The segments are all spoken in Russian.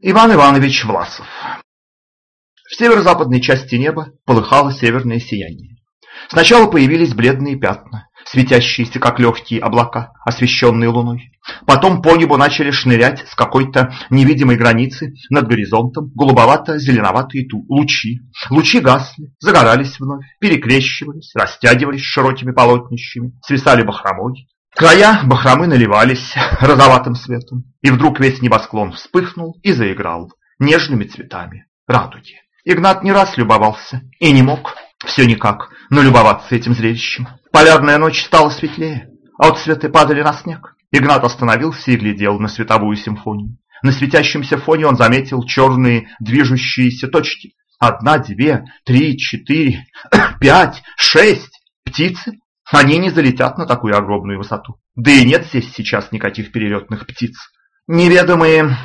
Иван Иванович Власов В северо-западной части неба полыхало северное сияние. Сначала появились бледные пятна, светящиеся как легкие облака, освещенные луной. Потом по небу начали шнырять с какой-то невидимой границы над горизонтом голубовато-зеленоватые лучи. Лучи гасли, загорались вновь, перекрещивались, растягивались широкими полотнищами, свисали бахромой. Края бахромы наливались розоватым светом, и вдруг весь небосклон вспыхнул и заиграл нежными цветами радуги. Игнат не раз любовался и не мог все никак, но любоваться этим зрелищем. Полярная ночь стала светлее, а отцветы падали на снег. Игнат остановился и глядел на световую симфонию. На светящемся фоне он заметил черные движущиеся точки. Одна, две, три, четыре, пять, шесть. Птицы? Они не залетят на такую огромную высоту. Да и нет здесь сейчас никаких перелетных птиц. Неведомые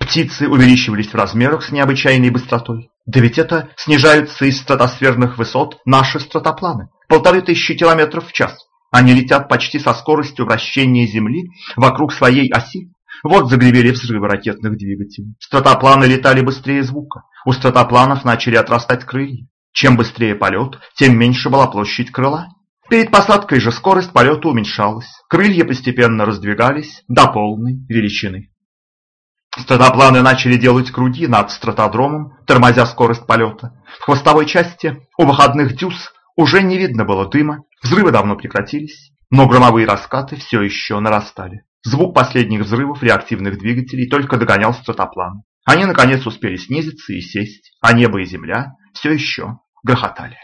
птицы увеличивались в размерах с необычайной быстротой. Да ведь это снижаются из стратосферных высот наши стратопланы. Полторы тысячи километров в час. Они летят почти со скоростью вращения Земли вокруг своей оси. Вот загревели взрывы ракетных двигателей. Стратопланы летали быстрее звука. У стратопланов начали отрастать крылья. Чем быстрее полет, тем меньше была площадь крыла. Перед посадкой же скорость полета уменьшалась. Крылья постепенно раздвигались до полной величины. Стратопланы начали делать круги над стратодромом, тормозя скорость полета. В хвостовой части у выходных дюз уже не видно было дыма, взрывы давно прекратились, но громовые раскаты все еще нарастали. Звук последних взрывов реактивных двигателей только догонял стратоплан. Они наконец успели снизиться и сесть, а небо и земля все еще грохотали.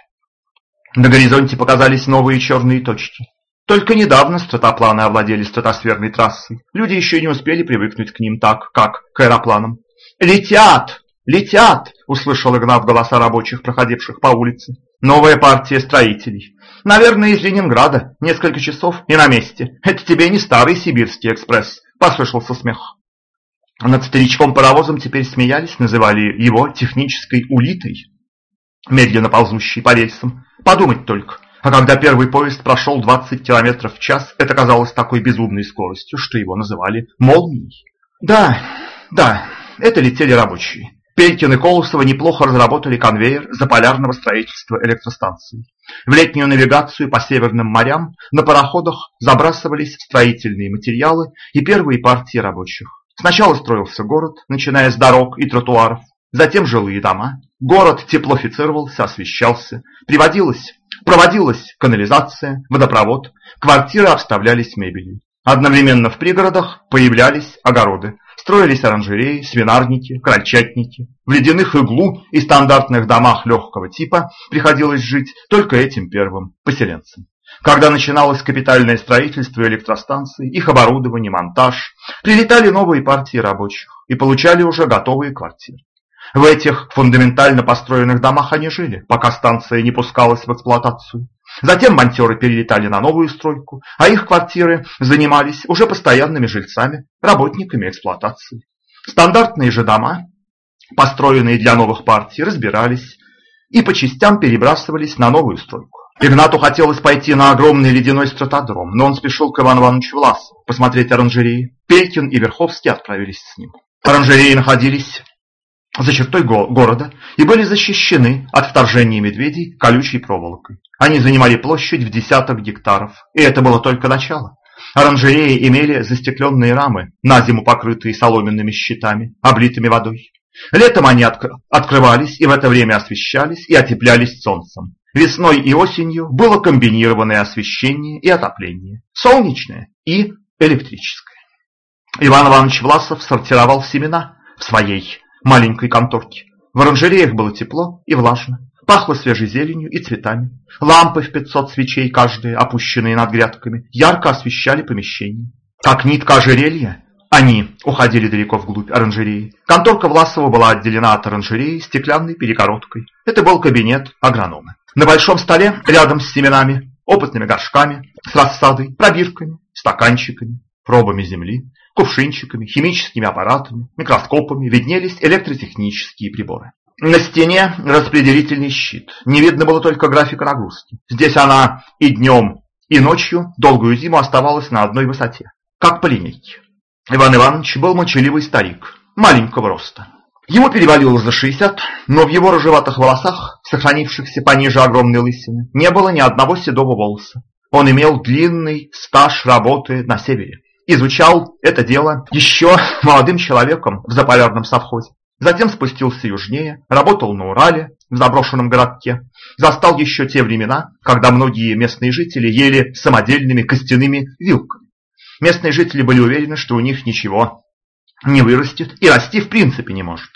На горизонте показались новые черные точки. Только недавно стратопланы овладели стратосферной трассой. Люди еще не успели привыкнуть к ним так, как к аэропланам. «Летят! Летят!» – услышал Игнат голоса рабочих, проходивших по улице. «Новая партия строителей. Наверное, из Ленинграда. Несколько часов и на месте. Это тебе не старый сибирский экспресс», – послышался смех. Над старичком-паровозом теперь смеялись, называли его технической улитой, медленно ползущей по рельсам. Подумать только, а когда первый поезд прошел 20 км в час, это казалось такой безумной скоростью, что его называли молнией. Да, да, это летели рабочие. Пелькин и Колосова неплохо разработали конвейер заполярного строительства электростанции. В летнюю навигацию по северным морям на пароходах забрасывались строительные материалы и первые партии рабочих. Сначала строился город, начиная с дорог и тротуаров, затем жилые дома. Город теплофицировался, освещался, приводилось Проводилась канализация, водопровод, квартиры обставлялись мебелью. Одновременно в пригородах появлялись огороды, строились оранжереи, свинарники, крольчатники. В ледяных иглу и стандартных домах легкого типа приходилось жить только этим первым поселенцам. Когда начиналось капитальное строительство электростанций, их оборудование, монтаж, прилетали новые партии рабочих и получали уже готовые квартиры. В этих фундаментально построенных домах они жили, пока станция не пускалась в эксплуатацию. Затем монтеры перелетали на новую стройку, а их квартиры занимались уже постоянными жильцами, работниками эксплуатации. Стандартные же дома, построенные для новых партий, разбирались и по частям перебрасывались на новую стройку. Игнату хотелось пойти на огромный ледяной стратодром, но он спешил к Ивану Ивановичу Власову посмотреть оранжереи. Пелькин и Верховский отправились с ним. Оранжереи находились за чертой го города и были защищены от вторжения медведей колючей проволокой. Они занимали площадь в десяток гектаров, и это было только начало. Оранжереи имели застекленные рамы, на зиму покрытые соломенными щитами, облитыми водой. Летом они отк открывались и в это время освещались и отеплялись солнцем. Весной и осенью было комбинированное освещение и отопление, солнечное и электрическое. Иван Иванович Власов сортировал семена в своей маленькой конторки. В оранжереях было тепло и влажно, пахло свежей зеленью и цветами. Лампы в 500 свечей каждые, опущенные над грядками, ярко освещали помещение. Как нитка ожерелья, они уходили далеко вглубь оранжереи. Конторка Власова была отделена от оранжереи стеклянной перегородкой. Это был кабинет агронома. На большом столе, рядом с семенами, опытными горшками, с рассадой, пробирками, стаканчиками, пробами земли, кувшинчиками, химическими аппаратами, микроскопами виднелись электротехнические приборы. На стене распределительный щит. Не видно было только графика нагрузки. Здесь она и днем, и ночью долгую зиму оставалась на одной высоте, как по линейке. Иван Иванович был молчаливый старик. маленького роста. Ему перевалило за 60, но в его рыжеватых волосах, сохранившихся пониже огромной лысины, не было ни одного седого волоса. Он имел длинный стаж работы на севере. Изучал это дело еще молодым человеком в заполярном совхозе. Затем спустился южнее, работал на Урале, в заброшенном городке. Застал еще те времена, когда многие местные жители ели самодельными костяными вилками. Местные жители были уверены, что у них ничего не вырастет и расти в принципе не может.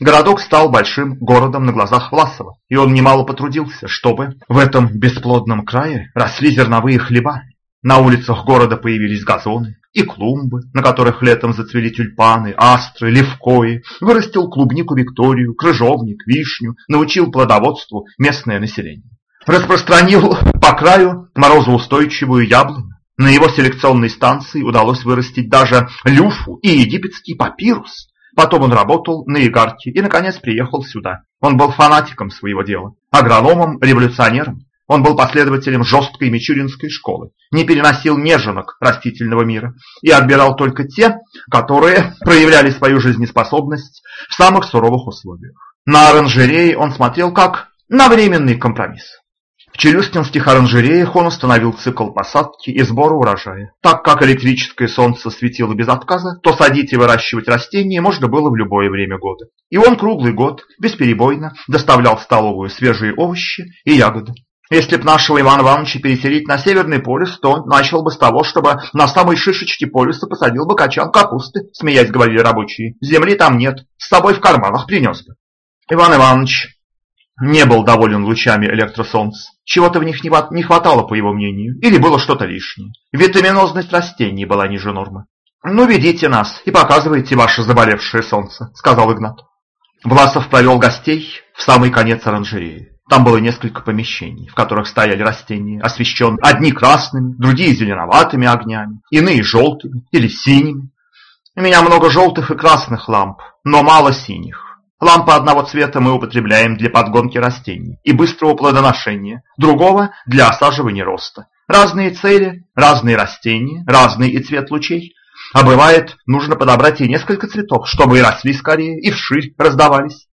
Городок стал большим городом на глазах Власова, и он немало потрудился, чтобы в этом бесплодном крае росли зерновые хлеба. На улицах города появились газоны и клумбы, на которых летом зацвели тюльпаны, астры, левкои, вырастил клубнику Викторию, крыжовник, вишню, научил плодоводству местное население. Распространил по краю морозоустойчивую яблоню. На его селекционной станции удалось вырастить даже люфу и египетский папирус. Потом он работал на Игарте и, наконец, приехал сюда. Он был фанатиком своего дела, агрономом, революционером. Он был последователем жесткой мичуринской школы, не переносил неженок растительного мира и отбирал только те, которые проявляли свою жизнеспособность в самых суровых условиях. На оранжереи он смотрел как на временный компромисс. В челюстинских оранжереях он установил цикл посадки и сбора урожая. Так как электрическое солнце светило без отказа, то садить и выращивать растения можно было в любое время года. И он круглый год, бесперебойно, доставлял в столовую свежие овощи и ягоды. Если б нашего Ивана Ивановича переселить на Северный полюс, то он начал бы с того, чтобы на самой шишечке полюса посадил бы качан капусты, смеясь говорили рабочие. Земли там нет, с собой в карманах принес бы. Иван Иванович не был доволен лучами электросолнца. Чего-то в них не хватало, по его мнению, или было что-то лишнее. Витаминозность растений была ниже нормы. «Ну, ведите нас и показывайте ваше заболевшее солнце», — сказал Игнат. Власов провел гостей в самый конец оранжереи. Там было несколько помещений, в которых стояли растения, освещенные одни красными, другие зеленоватыми огнями, иные желтыми или синими. У меня много желтых и красных ламп, но мало синих. Лампа одного цвета мы употребляем для подгонки растений и быстрого плодоношения, другого – для осаживания роста. Разные цели, разные растения, разный и цвет лучей. А бывает, нужно подобрать и несколько цветов, чтобы и росли скорее, и вширь раздавались.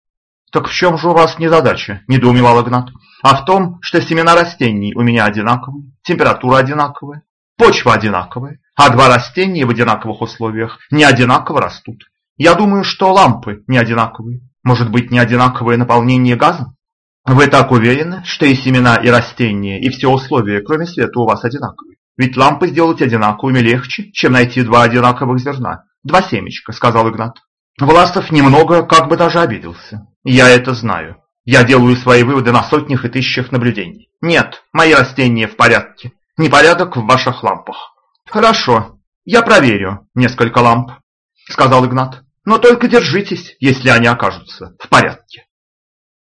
«Так в чем же у вас незадача?» – недоумевал Игнат. «А в том, что семена растений у меня одинаковые, температура одинаковая, почва одинаковая, а два растения в одинаковых условиях не одинаково растут. Я думаю, что лампы не одинаковые. Может быть, не одинаковое наполнение газом? Вы так уверены, что и семена, и растения, и все условия, кроме света, у вас одинаковые? Ведь лампы сделать одинаковыми легче, чем найти два одинаковых зерна. Два семечка, сказал Игнат. Власов немного как бы даже обиделся. Я это знаю. Я делаю свои выводы на сотнях и тысячах наблюдений. Нет, мои растения в порядке. Непорядок в ваших лампах. Хорошо, я проверю несколько ламп, сказал Игнат. Но только держитесь, если они окажутся в порядке.